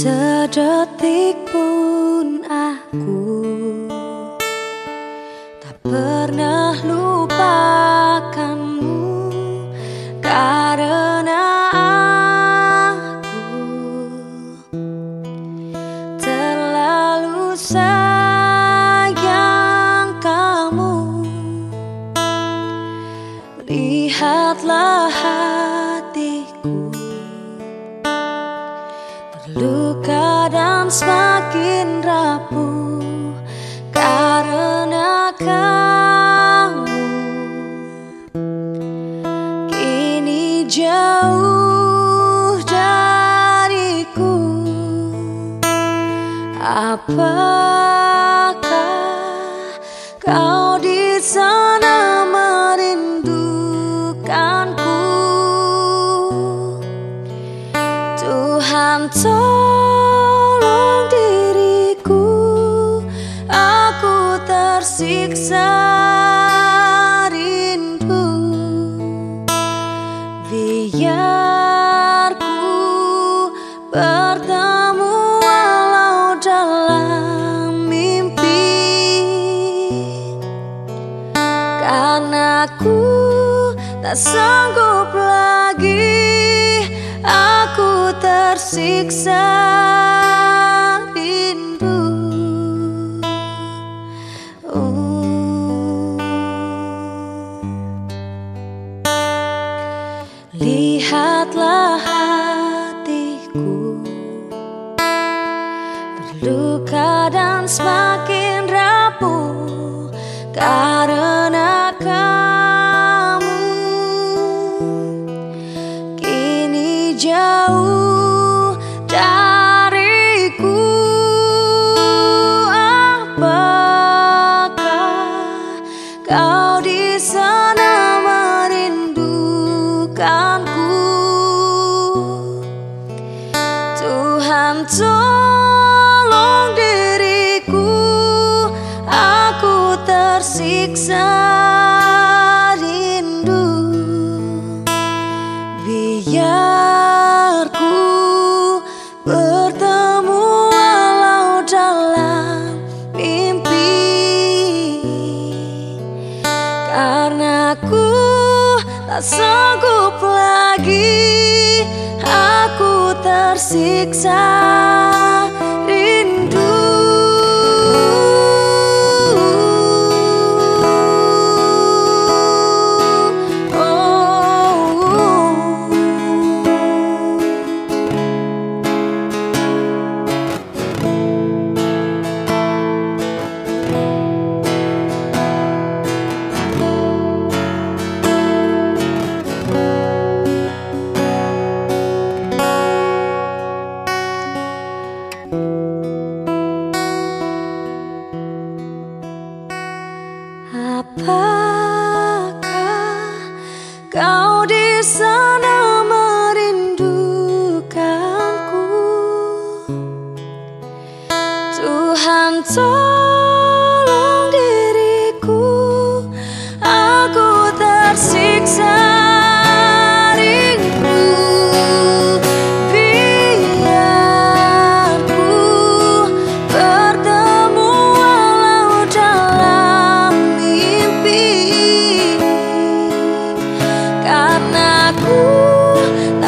Sedetik pun aku terluka dan semakin rapuh karena kamu. Kini jauh dariku. Apakah tersiksa rindu Biar ku bertemu walau dalam mimpi. Karena ku tak sanggup lagi Aku tersiksa Lihatlah hatiku. Terluka dan semakin rapuh Karena kamu. Kini jauh Tuhan tolong diriku Aku tersiksa tersiksa rindu kau di sana merindukanku? Tuhan tolong